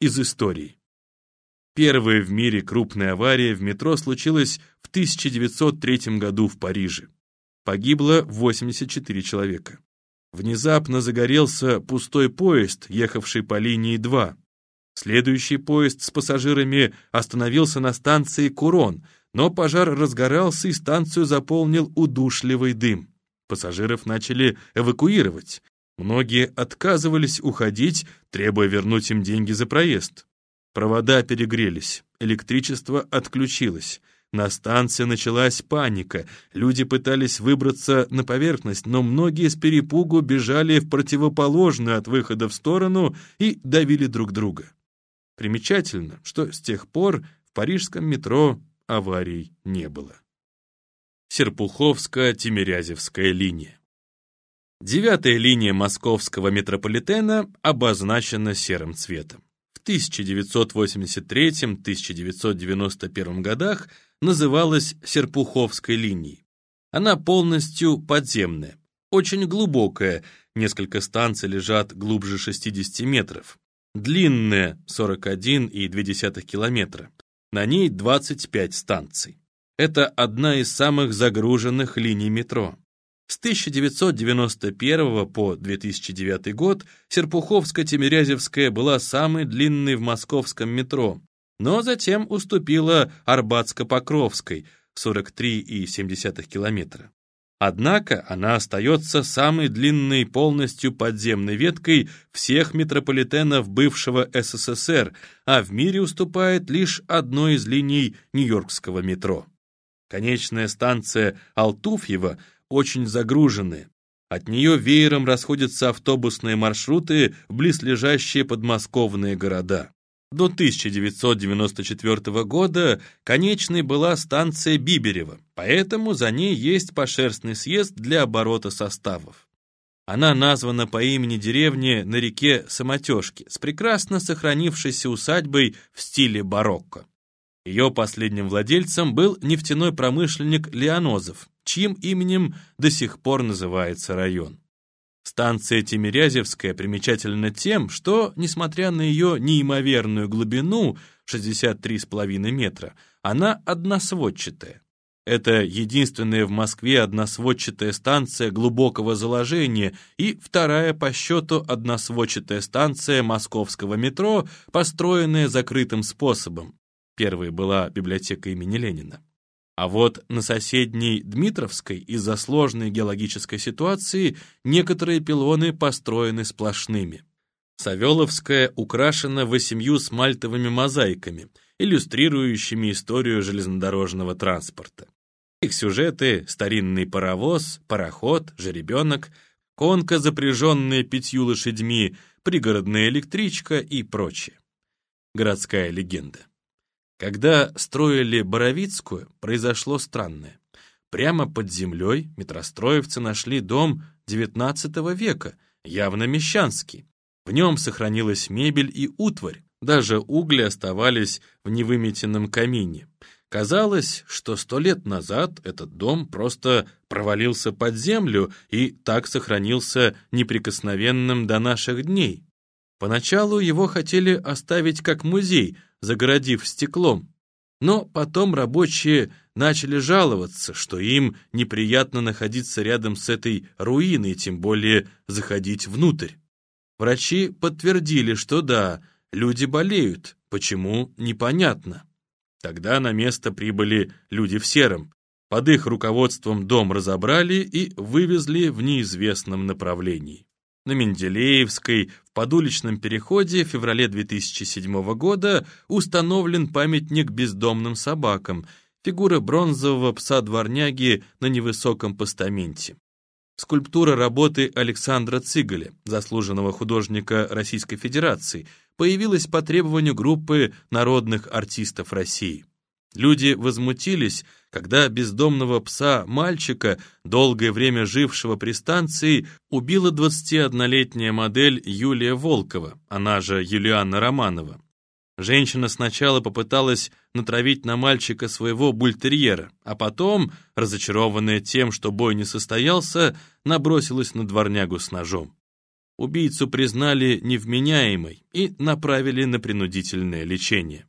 из истории. Первая в мире крупная авария в метро случилась в 1903 году в Париже. Погибло 84 человека. Внезапно загорелся пустой поезд, ехавший по линии 2. Следующий поезд с пассажирами остановился на станции Курон, но пожар разгорался и станцию заполнил удушливый дым. Пассажиров начали эвакуировать. Многие отказывались уходить, требуя вернуть им деньги за проезд. Провода перегрелись, электричество отключилось. На станции началась паника. Люди пытались выбраться на поверхность, но многие с перепугу бежали в противоположную от выхода в сторону и давили друг друга. Примечательно, что с тех пор в парижском метро аварий не было. Серпуховско-Тимирязевская линия. Девятая линия московского метрополитена обозначена серым цветом. В 1983-1991 годах называлась Серпуховской линией. Она полностью подземная, очень глубокая, несколько станций лежат глубже 60 метров. Длинная, 41,2 километра. На ней 25 станций. Это одна из самых загруженных линий метро. С 1991 по 2009 год Серпуховско-Тимирязевская была самой длинной в московском метро, но затем уступила Арбатско-Покровской 43,7 километра. Однако она остается самой длинной полностью подземной веткой всех метрополитенов бывшего СССР, а в мире уступает лишь одной из линий Нью-Йоркского метро. Конечная станция Алтуфьева очень загружены. От нее веером расходятся автобусные маршруты в близлежащие подмосковные города. До 1994 года конечной была станция Биберева, поэтому за ней есть пошерстный съезд для оборота составов. Она названа по имени деревни на реке Самотежки с прекрасно сохранившейся усадьбой в стиле барокко. Ее последним владельцем был нефтяной промышленник Леонозов, чьим именем до сих пор называется район. Станция Тимирязевская примечательна тем, что, несмотря на ее неимоверную глубину 63,5 метра, она односводчатая. Это единственная в Москве односводчатая станция глубокого заложения и вторая по счету односводчатая станция московского метро, построенная закрытым способом. Первой была библиотека имени Ленина. А вот на соседней Дмитровской из-за сложной геологической ситуации некоторые пилоны построены сплошными. Савеловская украшена восемью смальтовыми мозаиками, иллюстрирующими историю железнодорожного транспорта. Их сюжеты — старинный паровоз, пароход, жеребенок, конка, запряженная пятью лошадьми, пригородная электричка и прочее. Городская легенда. Когда строили Боровицкую, произошло странное. Прямо под землей метростроевцы нашли дом XIX века, явно мещанский. В нем сохранилась мебель и утварь, даже угли оставались в невыметенном камине. Казалось, что сто лет назад этот дом просто провалился под землю и так сохранился неприкосновенным до наших дней. Поначалу его хотели оставить как музей – загородив стеклом. Но потом рабочие начали жаловаться, что им неприятно находиться рядом с этой руиной, тем более заходить внутрь. Врачи подтвердили, что да, люди болеют, почему – непонятно. Тогда на место прибыли люди в сером. Под их руководством дом разобрали и вывезли в неизвестном направлении. На Менделеевской в подуличном переходе в феврале 2007 года установлен памятник бездомным собакам, фигура бронзового пса-дворняги на невысоком постаменте. Скульптура работы Александра Цыгаля, заслуженного художника Российской Федерации, появилась по требованию группы народных артистов России. Люди возмутились, когда бездомного пса-мальчика, долгое время жившего при станции, убила 21-летняя модель Юлия Волкова, она же Юлианна Романова. Женщина сначала попыталась натравить на мальчика своего бультерьера, а потом, разочарованная тем, что бой не состоялся, набросилась на дворнягу с ножом. Убийцу признали невменяемой и направили на принудительное лечение.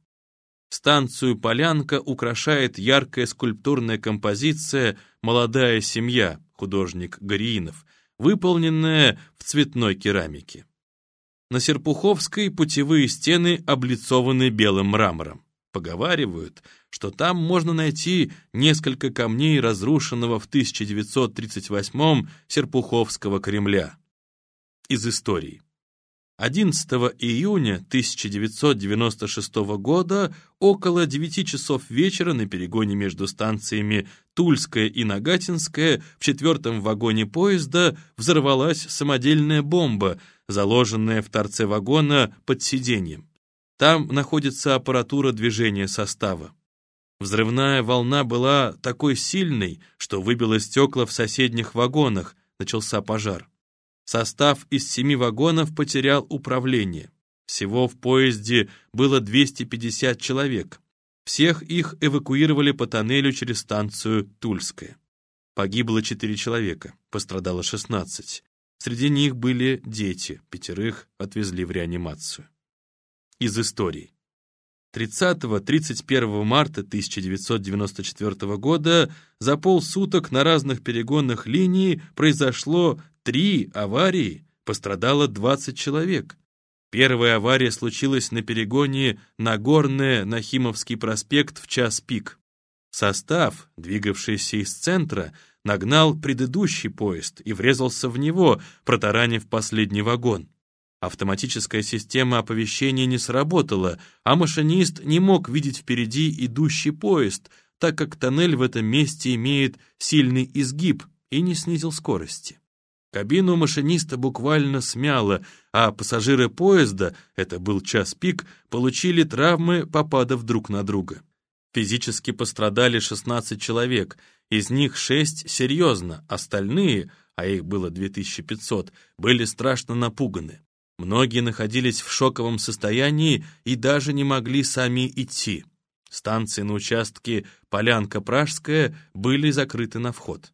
Станцию «Полянка» украшает яркая скульптурная композиция «Молодая семья» художник Гориинов, выполненная в цветной керамике. На Серпуховской путевые стены облицованы белым мрамором. Поговаривают, что там можно найти несколько камней разрушенного в 1938 Серпуховского Кремля. Из истории. 11 июня 1996 года около 9 часов вечера на перегоне между станциями Тульская и Нагатинская в четвертом вагоне поезда взорвалась самодельная бомба, заложенная в торце вагона под сиденьем. Там находится аппаратура движения состава. Взрывная волна была такой сильной, что выбила стекла в соседних вагонах, начался пожар. Состав из семи вагонов потерял управление. Всего в поезде было 250 человек. Всех их эвакуировали по тоннелю через станцию Тульская. Погибло 4 человека, пострадало 16. Среди них были дети, пятерых отвезли в реанимацию. Из истории. 30-31 марта 1994 года за полсуток на разных перегонных линий произошло три аварии, пострадало 20 человек. Первая авария случилась на перегоне Нагорная Нахимовский проспект в час пик. Состав, двигавшийся из центра, нагнал предыдущий поезд и врезался в него, протаранив последний вагон. Автоматическая система оповещения не сработала, а машинист не мог видеть впереди идущий поезд, так как тоннель в этом месте имеет сильный изгиб и не снизил скорости. Кабину машиниста буквально смяло, а пассажиры поезда, это был час пик, получили травмы, попадав друг на друга. Физически пострадали 16 человек, из них 6 серьезно, остальные, а их было 2500, были страшно напуганы. Многие находились в шоковом состоянии и даже не могли сами идти. Станции на участке Полянка-Пражская были закрыты на вход.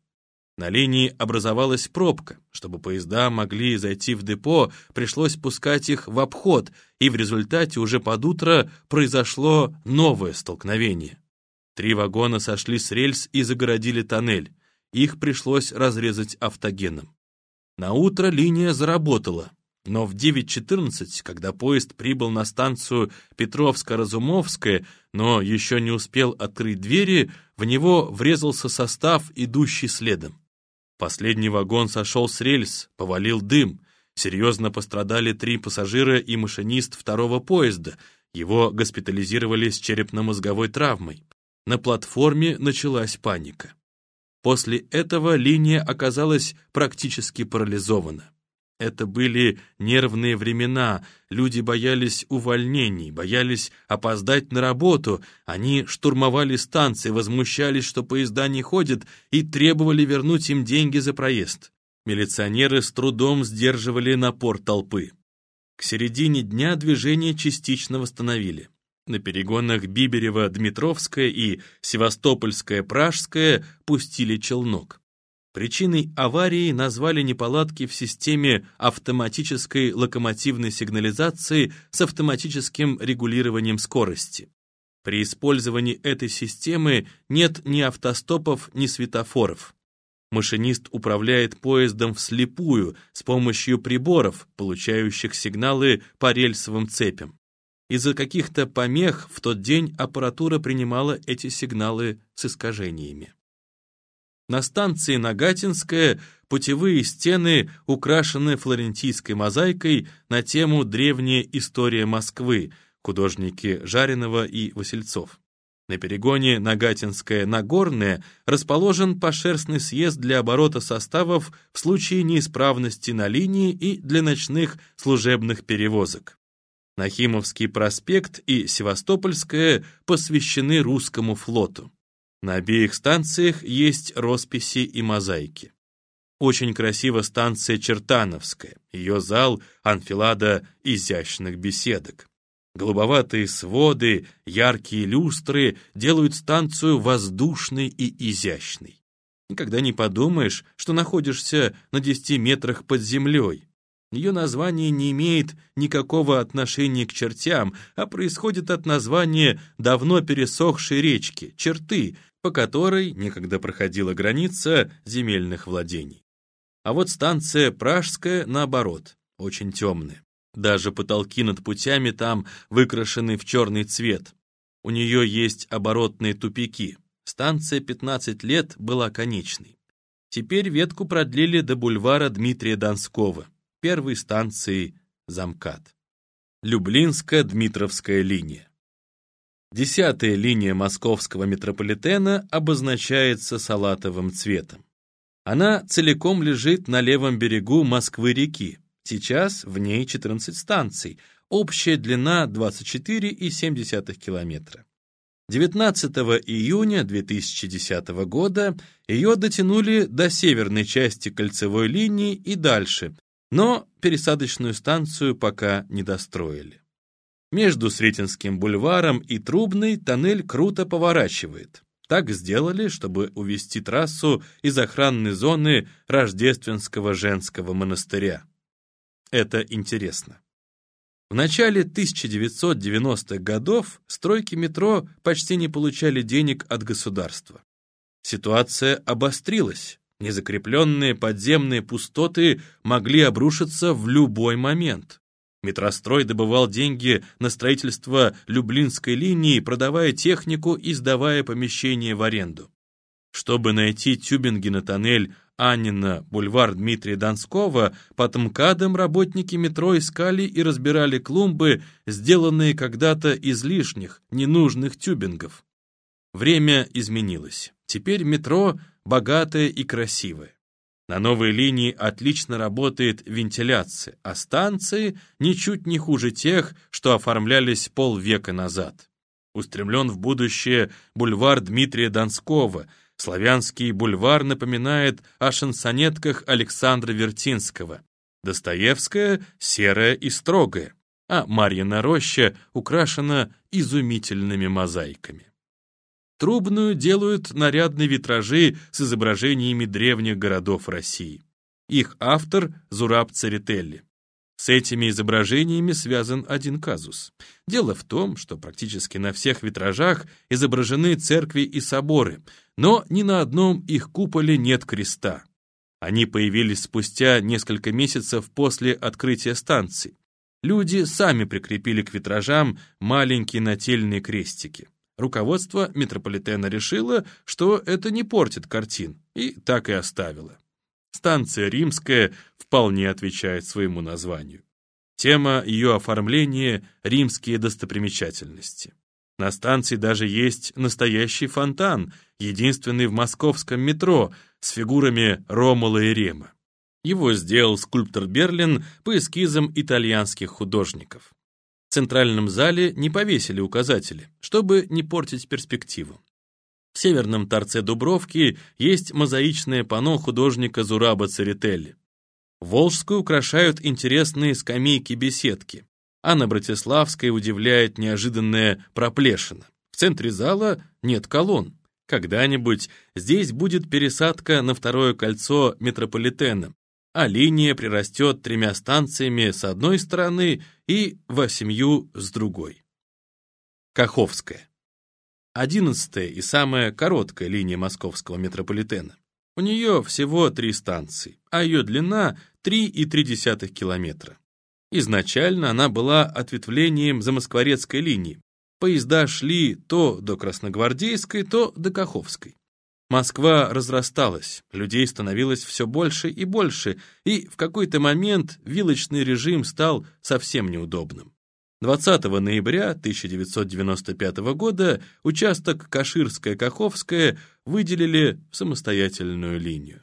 На линии образовалась пробка. Чтобы поезда могли зайти в депо, пришлось пускать их в обход, и в результате уже под утро произошло новое столкновение. Три вагона сошли с рельс и загородили тоннель. Их пришлось разрезать автогеном. На утро линия заработала. Но в 9.14, когда поезд прибыл на станцию Петровско-Разумовская, но еще не успел открыть двери, в него врезался состав, идущий следом. Последний вагон сошел с рельс, повалил дым. Серьезно пострадали три пассажира и машинист второго поезда. Его госпитализировали с черепно-мозговой травмой. На платформе началась паника. После этого линия оказалась практически парализована. Это были нервные времена, люди боялись увольнений, боялись опоздать на работу, они штурмовали станции, возмущались, что поезда не ходят, и требовали вернуть им деньги за проезд. Милиционеры с трудом сдерживали напор толпы. К середине дня движение частично восстановили. На перегонах Биберева-Дмитровская и Севастопольская-Пражская пустили челнок. Причиной аварии назвали неполадки в системе автоматической локомотивной сигнализации с автоматическим регулированием скорости. При использовании этой системы нет ни автостопов, ни светофоров. Машинист управляет поездом вслепую с помощью приборов, получающих сигналы по рельсовым цепям. Из-за каких-то помех в тот день аппаратура принимала эти сигналы с искажениями. На станции Нагатинская путевые стены украшены флорентийской мозаикой на тему «Древняя история Москвы» художники Жаринова и Васильцов. На перегоне Нагатинская-Нагорная расположен пошерстный съезд для оборота составов в случае неисправности на линии и для ночных служебных перевозок. Нахимовский проспект и Севастопольская посвящены русскому флоту. На обеих станциях есть росписи и мозаики. Очень красива станция Чертановская, ее зал — анфилада изящных беседок. Голубоватые своды, яркие люстры делают станцию воздушной и изящной. Никогда не подумаешь, что находишься на 10 метрах под землей. Ее название не имеет никакого отношения к чертям, а происходит от названия давно пересохшей речки, черты, по которой некогда проходила граница земельных владений. А вот станция Пражская, наоборот, очень темная. Даже потолки над путями там выкрашены в черный цвет. У нее есть оборотные тупики. Станция 15 лет была конечной. Теперь ветку продлили до бульвара Дмитрия Донского, первой станции Замкат. Люблинско-Дмитровская линия. Десятая линия московского метрополитена обозначается салатовым цветом. Она целиком лежит на левом берегу Москвы-реки. Сейчас в ней 14 станций, общая длина 24,7 километра. 19 июня 2010 года ее дотянули до северной части кольцевой линии и дальше, но пересадочную станцию пока не достроили. Между Сретенским бульваром и Трубной тоннель круто поворачивает. Так сделали, чтобы увести трассу из охранной зоны Рождественского женского монастыря. Это интересно. В начале 1990-х годов стройки метро почти не получали денег от государства. Ситуация обострилась. Незакрепленные подземные пустоты могли обрушиться в любой момент. Метрострой добывал деньги на строительство Люблинской линии, продавая технику и сдавая помещения в аренду. Чтобы найти Тюбингена тоннель Аннина, бульвар Дмитрия Донского, под МКАДом работники метро искали и разбирали клумбы, сделанные когда-то из лишних, ненужных тюбингов. Время изменилось. Теперь метро богатое и красивое. На новой линии отлично работает вентиляция, а станции ничуть не хуже тех, что оформлялись полвека назад. Устремлен в будущее бульвар Дмитрия Донского – Славянский бульвар напоминает о шансонетках Александра Вертинского. Достоевская серая и строгая, а Марьина роща украшена изумительными мозаиками. Трубную делают нарядные витражи с изображениями древних городов России. Их автор Зураб Церетелли. С этими изображениями связан один казус. Дело в том, что практически на всех витражах изображены церкви и соборы, но ни на одном их куполе нет креста. Они появились спустя несколько месяцев после открытия станции. Люди сами прикрепили к витражам маленькие нательные крестики. Руководство метрополитена решило, что это не портит картин, и так и оставило. Станция Римская вполне отвечает своему названию. Тема ее оформления – римские достопримечательности. На станции даже есть настоящий фонтан, единственный в московском метро, с фигурами Ромула и Рема. Его сделал скульптор Берлин по эскизам итальянских художников. В центральном зале не повесили указатели, чтобы не портить перспективу. В северном торце Дубровки есть мозаичное панно художника Зураба Церетели. Волжскую украшают интересные скамейки-беседки, а на Братиславской удивляет неожиданная проплешина. В центре зала нет колонн. Когда-нибудь здесь будет пересадка на второе кольцо метрополитена, а линия прирастет тремя станциями с одной стороны и восемью с другой. Каховская. Одиннадцатая и самая короткая линия московского метрополитена. У нее всего три станции, а ее длина 3,3 километра. Изначально она была ответвлением замоскворецкой линии. Поезда шли то до Красногвардейской, то до Каховской. Москва разрасталась, людей становилось все больше и больше, и в какой-то момент вилочный режим стал совсем неудобным. 20 ноября 1995 года участок Каширская-Каховская выделили в самостоятельную линию.